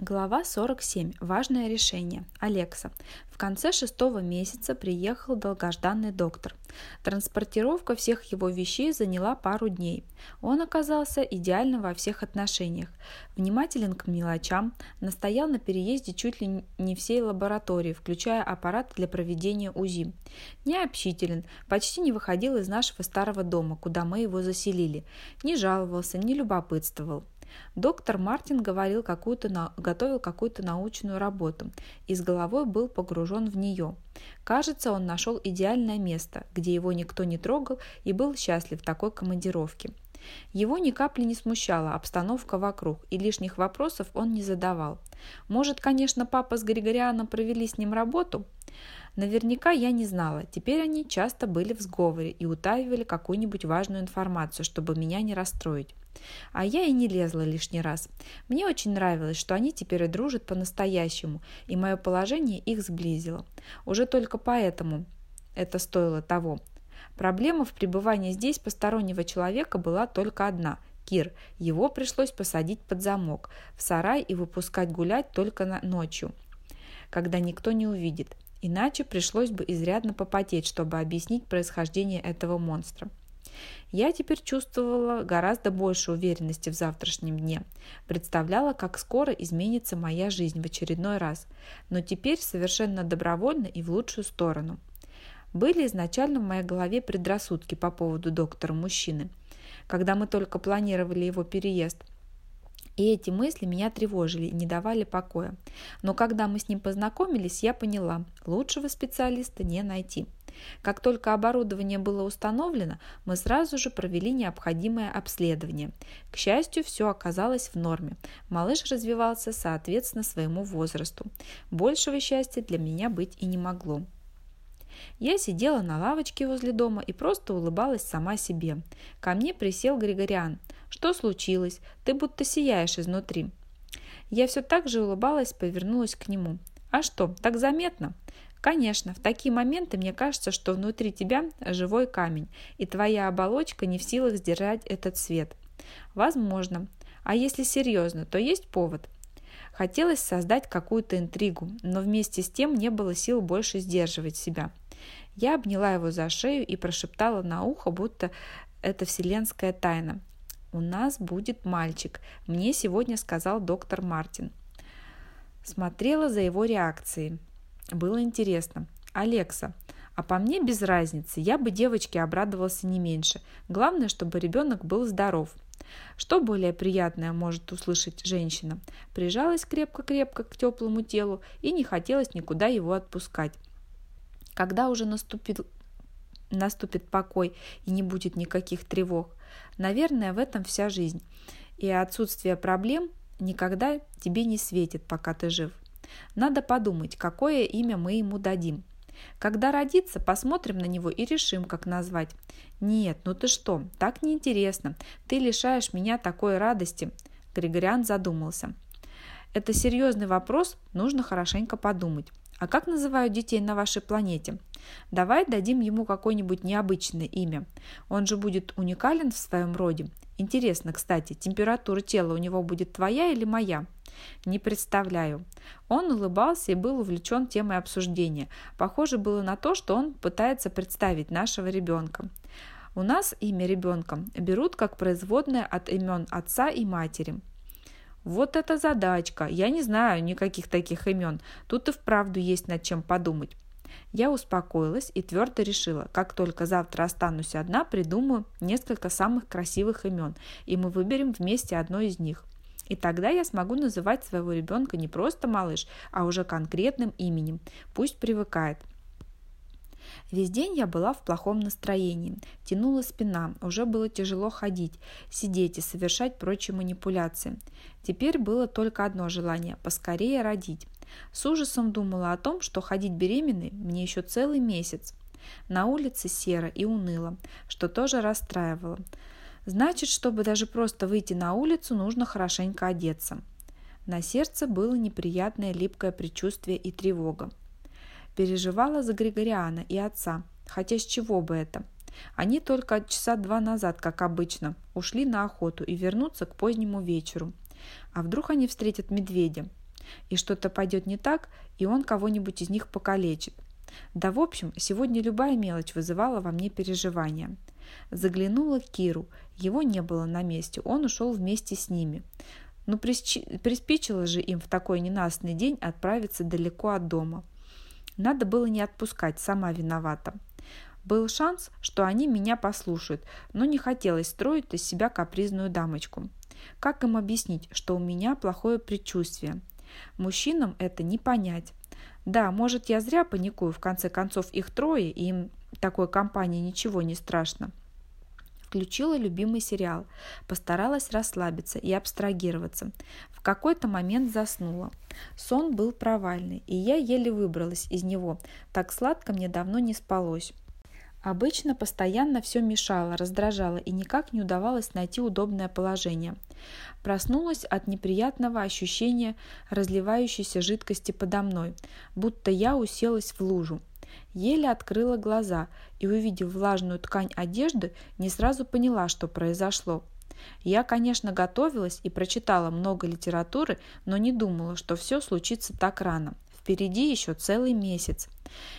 Глава 47. Важное решение. Алекса. В конце шестого месяца приехал долгожданный доктор. Транспортировка всех его вещей заняла пару дней. Он оказался идеальным во всех отношениях. Внимателен к мелочам, настоял на переезде чуть ли не всей лаборатории, включая аппарат для проведения УЗИ. Необщителен, почти не выходил из нашего старого дома, куда мы его заселили. Не жаловался, не любопытствовал. Доктор Мартин говорил какую-то, готовил какую-то научную работу и с головой был погружен в нее. Кажется, он нашел идеальное место, где его никто не трогал и был счастлив в такой командировке. Его ни капли не смущала обстановка вокруг, и лишних вопросов он не задавал. Может, конечно, папа с Григорианом провели с ним работу? Наверняка я не знала. Теперь они часто были в сговоре и утаивали какую-нибудь важную информацию, чтобы меня не расстроить. А я и не лезла лишний раз. Мне очень нравилось, что они теперь и дружат по-настоящему, и мое положение их сблизило. Уже только поэтому это стоило того. Проблема в пребывании здесь постороннего человека была только одна – Кир. Его пришлось посадить под замок, в сарай и выпускать гулять только ночью, когда никто не увидит. Иначе пришлось бы изрядно попотеть, чтобы объяснить происхождение этого монстра. Я теперь чувствовала гораздо больше уверенности в завтрашнем дне, представляла, как скоро изменится моя жизнь в очередной раз, но теперь совершенно добровольно и в лучшую сторону. Были изначально в моей голове предрассудки по поводу доктора-мужчины, когда мы только планировали его переезд – и эти мысли меня тревожили не давали покоя. Но когда мы с ним познакомились, я поняла, лучшего специалиста не найти. Как только оборудование было установлено, мы сразу же провели необходимое обследование. К счастью, все оказалось в норме. Малыш развивался соответственно своему возрасту. Большего счастья для меня быть и не могло. Я сидела на лавочке возле дома и просто улыбалась сама себе. Ко мне присел Григориан. «Что случилось? Ты будто сияешь изнутри». Я все так же улыбалась, повернулась к нему. «А что, так заметно?» Конечно, в такие моменты мне кажется, что внутри тебя живой камень, и твоя оболочка не в силах сдержать этот свет. Возможно. А если серьезно, то есть повод. Хотелось создать какую-то интригу, но вместе с тем не было сил больше сдерживать себя. Я обняла его за шею и прошептала на ухо, будто это вселенская тайна. «У нас будет мальчик», – мне сегодня сказал доктор Мартин. Смотрела за его реакцией. Было интересно. «Алекса, а по мне без разницы, я бы девочке обрадовался не меньше. Главное, чтобы ребенок был здоров. Что более приятное может услышать женщина? Прижалась крепко-крепко к теплому телу и не хотелось никуда его отпускать. Когда уже наступит, наступит покой и не будет никаких тревог? Наверное, в этом вся жизнь. И отсутствие проблем никогда тебе не светит, пока ты жив. Надо подумать, какое имя мы ему дадим. Когда родится, посмотрим на него и решим, как назвать. Нет, ну ты что, так неинтересно. Ты лишаешь меня такой радости. Григориан задумался. Это серьезный вопрос, нужно хорошенько подумать. А как называют детей на вашей планете? Давай дадим ему какое-нибудь необычное имя. Он же будет уникален в своем роде. Интересно, кстати, температура тела у него будет твоя или моя? Не представляю. Он улыбался и был увлечен темой обсуждения. Похоже было на то, что он пытается представить нашего ребенка. У нас имя ребенка берут как производное от имен отца и матери. Вот это задачка. Я не знаю никаких таких имен. Тут и вправду есть над чем подумать. Я успокоилась и твердо решила, как только завтра останусь одна, придумаю несколько самых красивых имен, и мы выберем вместе одно из них. И тогда я смогу называть своего ребенка не просто малыш, а уже конкретным именем. Пусть привыкает. Весь день я была в плохом настроении. Тянула спина, уже было тяжело ходить, сидеть и совершать прочие манипуляции. Теперь было только одно желание – поскорее родить. С ужасом думала о том, что ходить беременной мне еще целый месяц. На улице серо и уныло, что тоже расстраивало. Значит, чтобы даже просто выйти на улицу, нужно хорошенько одеться. На сердце было неприятное липкое предчувствие и тревога. Переживала за Григориана и отца, хотя с чего бы это? Они только часа два назад, как обычно, ушли на охоту и вернутся к позднему вечеру. А вдруг они встретят медведя? и что-то пойдет не так, и он кого-нибудь из них покалечит. Да, в общем, сегодня любая мелочь вызывала во мне переживания. Заглянула к Киру. Его не было на месте, он ушел вместе с ними. Но ну, приспичило же им в такой ненастный день отправиться далеко от дома. Надо было не отпускать, сама виновата. Был шанс, что они меня послушают, но не хотелось строить из себя капризную дамочку. Как им объяснить, что у меня плохое предчувствие? Мужчинам это не понять. Да, может, я зря паникую, в конце концов их трое, и им такой компании ничего не страшно. Включила любимый сериал, постаралась расслабиться и абстрагироваться. В какой-то момент заснула. Сон был провальный, и я еле выбралась из него. Так сладко мне давно не спалось. Обычно постоянно все мешало, раздражало и никак не удавалось найти удобное положение. Проснулась от неприятного ощущения разливающейся жидкости подо мной, будто я уселась в лужу. Еле открыла глаза и, увидев влажную ткань одежды, не сразу поняла, что произошло. Я, конечно, готовилась и прочитала много литературы, но не думала, что все случится так рано. Впереди еще целый месяц.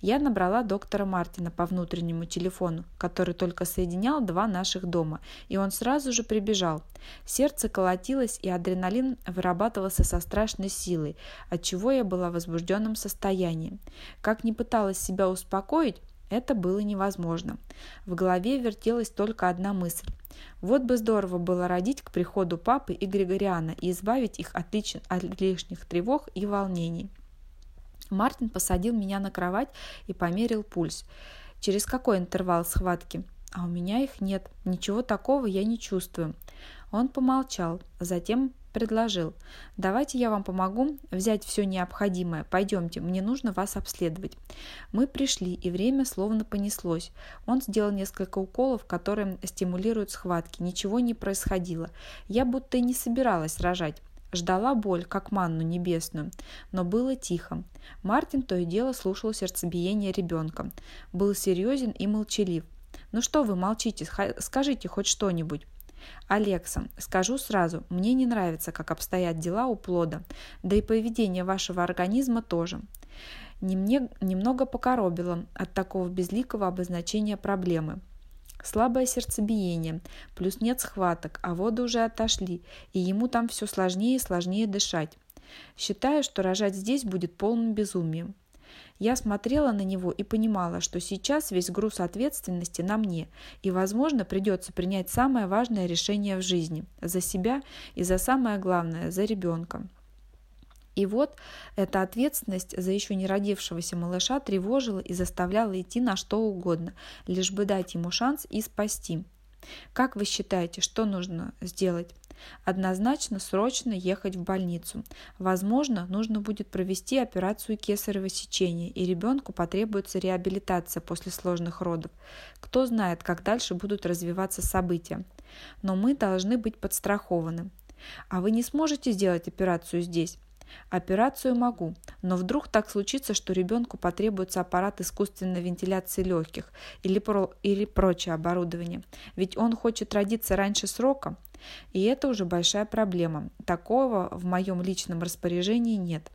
Я набрала доктора Мартина по внутреннему телефону, который только соединял два наших дома, и он сразу же прибежал. Сердце колотилось, и адреналин вырабатывался со страшной силой, от чего я была в возбужденном состоянии. Как ни пыталась себя успокоить, это было невозможно. В голове вертелась только одна мысль. Вот бы здорово было родить к приходу папы и Григориана и избавить их от, лишних тревог и волнений. Мартин посадил меня на кровать и померил пульс. Через какой интервал схватки? А у меня их нет. Ничего такого я не чувствую. Он помолчал, затем предложил. «Давайте я вам помогу взять все необходимое. Пойдемте, мне нужно вас обследовать». Мы пришли, и время словно понеслось. Он сделал несколько уколов, которые стимулируют схватки. Ничего не происходило. Я будто и не собиралась рожать. Ждала боль, как манну небесную, но было тихо. Мартин то и дело слушал сердцебиение ребенка. Был серьезен и молчалив. «Ну что вы молчите? Скажите хоть что-нибудь». «Алекса, скажу сразу, мне не нравится, как обстоят дела у плода, да и поведение вашего организма тоже. Не мне немного покоробило от такого безликого обозначения проблемы. Слабое сердцебиение, плюс нет схваток, а воды уже отошли, и ему там все сложнее и сложнее дышать. Считаю, что рожать здесь будет полным безумием. Я смотрела на него и понимала, что сейчас весь груз ответственности на мне, и, возможно, придется принять самое важное решение в жизни – за себя и за самое главное – за ребенка. И вот эта ответственность за еще не родившегося малыша тревожила и заставляла идти на что угодно, лишь бы дать ему шанс и спасти. Как вы считаете, что нужно сделать? Однозначно срочно ехать в больницу. Возможно, нужно будет провести операцию кесарево сечения, и ребенку потребуется реабилитация после сложных родов. Кто знает, как дальше будут развиваться события. Но мы должны быть подстрахованы. А вы не сможете сделать операцию здесь? Операцию могу, но вдруг так случится, что ребенку потребуется аппарат искусственной вентиляции легких или, про, или прочее оборудование, ведь он хочет родиться раньше срока, и это уже большая проблема. Такого в моем личном распоряжении нет.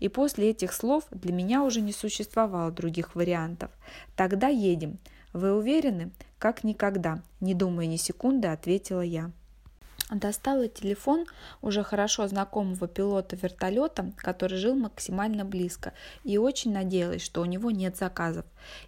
И после этих слов для меня уже не существовало других вариантов. Тогда едем. Вы уверены? Как никогда, не думая ни секунды, ответила я. Достала телефон уже хорошо знакомого пилота вертолета, который жил максимально близко, и очень надеялась, что у него нет заказов.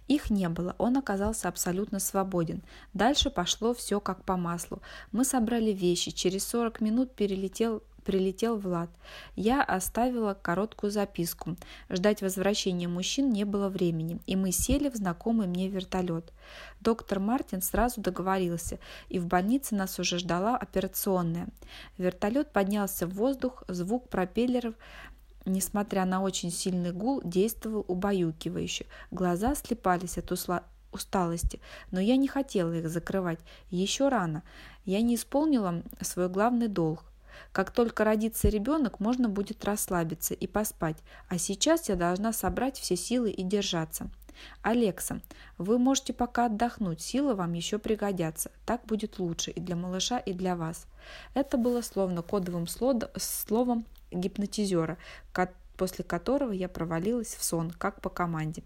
Их не было, он оказался абсолютно свободен. Дальше пошло все как по маслу. Мы собрали вещи, через 40 минут перелетел прилетел Влад. Я оставила короткую записку. Ждать возвращения мужчин не было времени, и мы сели в знакомый мне вертолет. Доктор Мартин сразу договорился, и в больнице нас уже ждала операционная. Вертолет поднялся в воздух, звук пропеллеров несмотря на очень сильный гул, действовал убаюкивающе. Глаза слепались от усла усталости, но я не хотела их закрывать. Еще рано. Я не исполнила свой главный долг. Как только родится ребенок, можно будет расслабиться и поспать, а сейчас я должна собрать все силы и держаться. Алекса, вы можете пока отдохнуть, силы вам еще пригодятся. Так будет лучше и для малыша, и для вас. Это было словно кодовым словом гипнотизера, после которого я провалилась в сон, как по команде.